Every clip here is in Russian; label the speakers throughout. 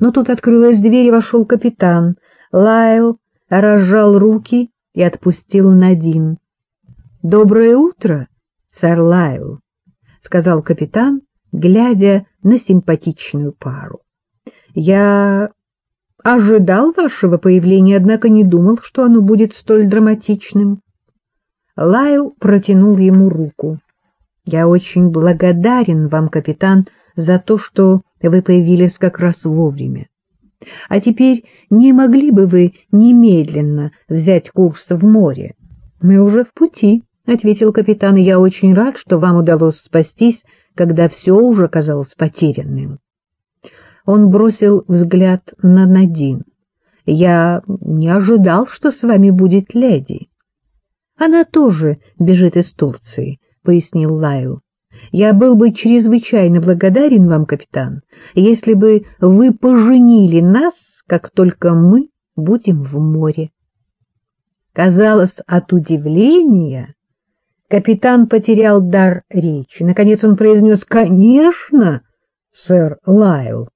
Speaker 1: Но тут открылась дверь и вошел капитан. Лайл разжал руки и отпустил Надин. — Доброе утро, сэр Лайл, — сказал капитан, глядя на симпатичную пару. — Я ожидал вашего появления, однако не думал, что оно будет столь драматичным. Лайл протянул ему руку. — Я очень благодарен вам, капитан, за то, что вы появились как раз вовремя. А теперь не могли бы вы немедленно взять курс в море? — Мы уже в пути, — ответил капитан, — я очень рад, что вам удалось спастись, когда все уже казалось потерянным. Он бросил взгляд на Надин. — Я не ожидал, что с вами будет леди. — Она тоже бежит из Турции, — пояснил Лайл. Я был бы чрезвычайно благодарен вам, капитан, если бы вы поженили нас, как только мы будем в море. Казалось, от удивления капитан потерял дар речи. Наконец он произнес «Конечно, сэр Лайл».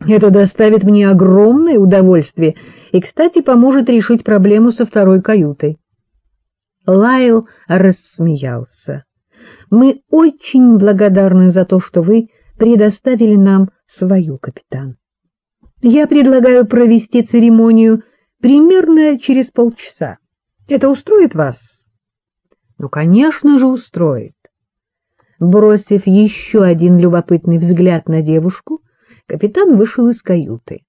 Speaker 1: Это доставит мне огромное удовольствие и, кстати, поможет решить проблему со второй каютой. Лайл рассмеялся. Мы очень благодарны за то, что вы предоставили нам свою, капитан. Я предлагаю провести церемонию примерно через полчаса. Это устроит вас? Ну, конечно же, устроит. Бросив еще один любопытный взгляд на девушку, капитан вышел из каюты.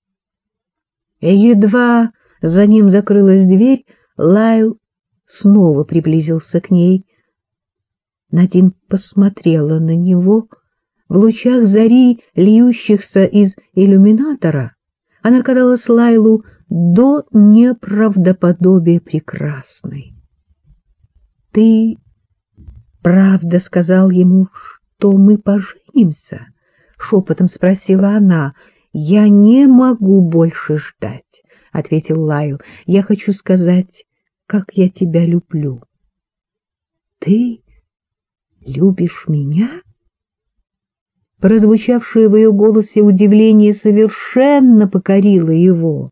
Speaker 1: Едва за ним закрылась дверь, Лайл снова приблизился к ней, Надин посмотрела на него. В лучах зари, льющихся из иллюминатора, она казалась Лайлу до неправдоподобия прекрасной. — Ты правда сказал ему, что мы поженимся? — шепотом спросила она. — Я не могу больше ждать, — ответил Лайл. — Я хочу сказать, как я тебя люблю. — Ты любишь меня? Прозвучавшее в ее голосе удивление совершенно покорило его.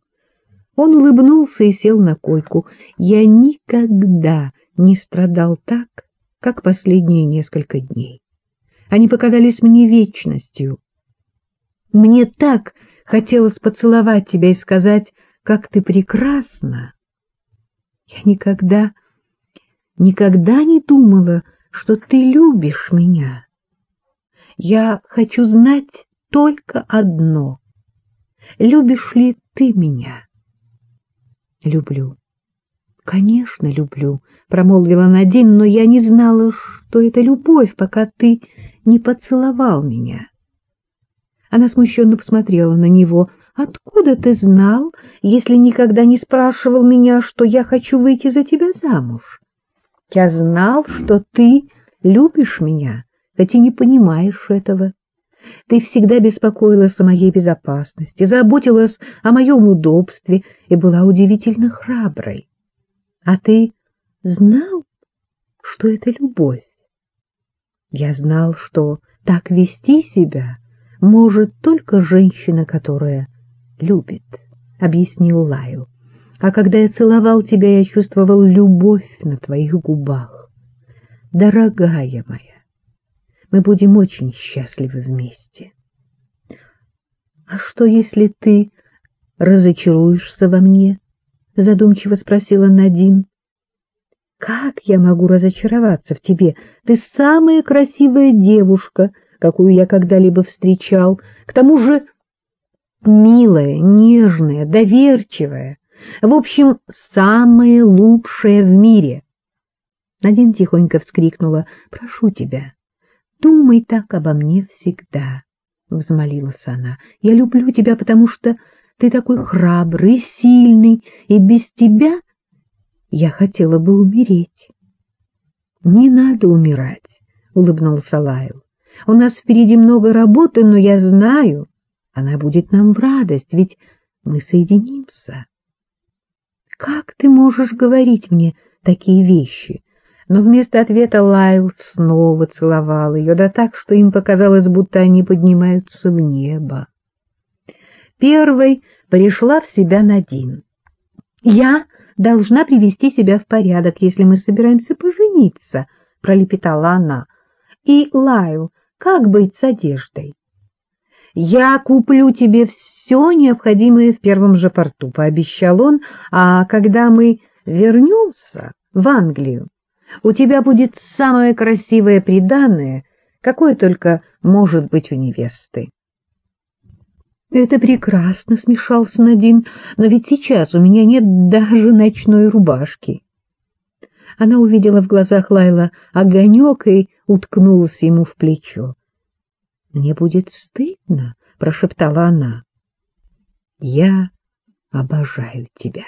Speaker 1: Он улыбнулся и сел на койку. Я никогда не страдал так, как последние несколько дней. Они показались мне вечностью. Мне так хотелось поцеловать тебя и сказать, как ты прекрасна. Я никогда, никогда не думала, что ты любишь меня. Я хочу знать только одно. Любишь ли ты меня? Люблю. Конечно, люблю, промолвила Надин, но я не знала, что это любовь, пока ты не поцеловал меня. Она смущенно посмотрела на него. Откуда ты знал, если никогда не спрашивал меня, что я хочу выйти за тебя замуж? Я знал, что ты любишь меня, хоть и не понимаешь этого. Ты всегда беспокоилась о моей безопасности, заботилась о моем удобстве и была удивительно храброй. А ты знал, что это любовь? Я знал, что так вести себя может только женщина, которая любит, — объяснил Лайл а когда я целовал тебя, я чувствовал любовь на твоих губах. Дорогая моя, мы будем очень счастливы вместе. А что, если ты разочаруешься во мне? — задумчиво спросила Надин. — Как я могу разочароваться в тебе? Ты самая красивая девушка, какую я когда-либо встречал, к тому же милая, нежная, доверчивая. В общем, самое лучшее в мире. Надин тихонько вскрикнула. — Прошу тебя, думай так обо мне всегда, — взмолилась она. — Я люблю тебя, потому что ты такой храбрый, сильный, и без тебя я хотела бы умереть. — Не надо умирать, — улыбнулся Лайл. — У нас впереди много работы, но я знаю, она будет нам в радость, ведь мы соединимся. Как ты можешь говорить мне такие вещи? Но вместо ответа Лайл снова целовал ее, да так, что им показалось, будто они поднимаются в небо. первой пришла в себя Надин. «Я должна привести себя в порядок, если мы собираемся пожениться», — пролепетала она. «И, Лайл, как быть с одеждой?» «Я куплю тебе все необходимое в первом же порту», — пообещал он, «а когда мы вернемся в Англию, у тебя будет самое красивое приданое, какое только может быть у невесты». «Это прекрасно», — смешался Надин, «но ведь сейчас у меня нет даже ночной рубашки». Она увидела в глазах Лайла огонек и уткнулась ему в плечо. Мне будет стыдно, — прошептала она. Я обожаю тебя.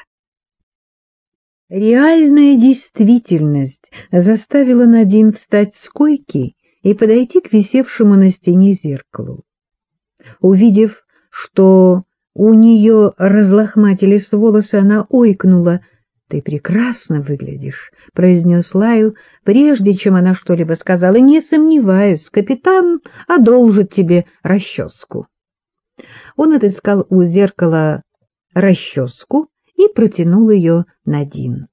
Speaker 1: Реальная действительность заставила Надин встать с койки и подойти к висевшему на стене зеркалу. Увидев, что у нее разлохматились волосы, она ойкнула —— Ты прекрасно выглядишь, — произнес Лайл, прежде чем она что-либо сказала. — Не сомневаюсь, капитан одолжит тебе расческу. Он отыскал у зеркала расческу и протянул ее Надин.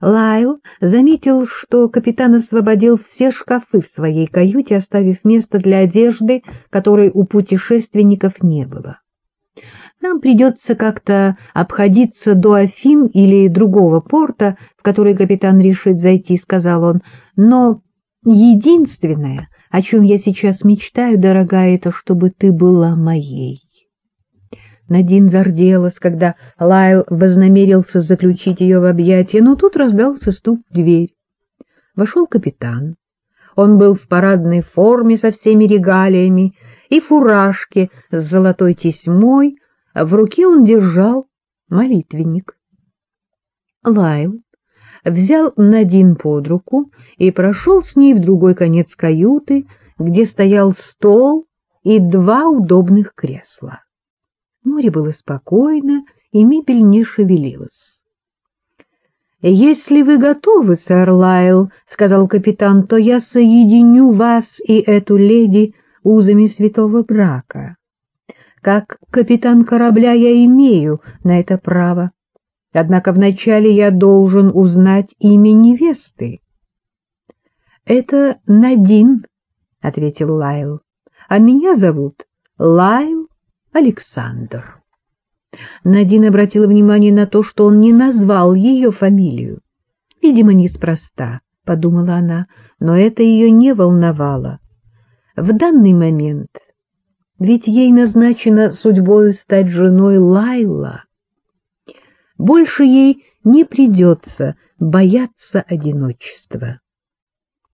Speaker 1: Лайл заметил, что капитан освободил все шкафы в своей каюте, оставив место для одежды, которой у путешественников не было. Нам придется как-то обходиться до Афин или другого порта, в который капитан решит зайти, — сказал он. Но единственное, о чем я сейчас мечтаю, дорогая, это чтобы ты была моей. Надин зарделась, когда Лайл вознамерился заключить ее в объятия, но тут раздался стук в дверь. Вошел капитан. Он был в парадной форме со всеми регалиями и фуражке с золотой тесьмой, в руке он держал молитвенник. Лайл взял Надин под руку и прошел с ней в другой конец каюты, где стоял стол и два удобных кресла. Море было спокойно, и мебель не шевелилась. — Если вы готовы, сэр Лайл, — сказал капитан, — то я соединю вас и эту леди узами святого брака. Как капитан корабля я имею на это право. Однако вначале я должен узнать имя невесты. — Это Надин, — ответил Лайл, — а меня зовут Лайл Александр. Надин обратила внимание на то, что он не назвал ее фамилию. Видимо, неспроста, — подумала она, но это ее не волновало. В данный момент ведь ей назначено судьбою стать женой Лайла. Больше ей не придется бояться одиночества.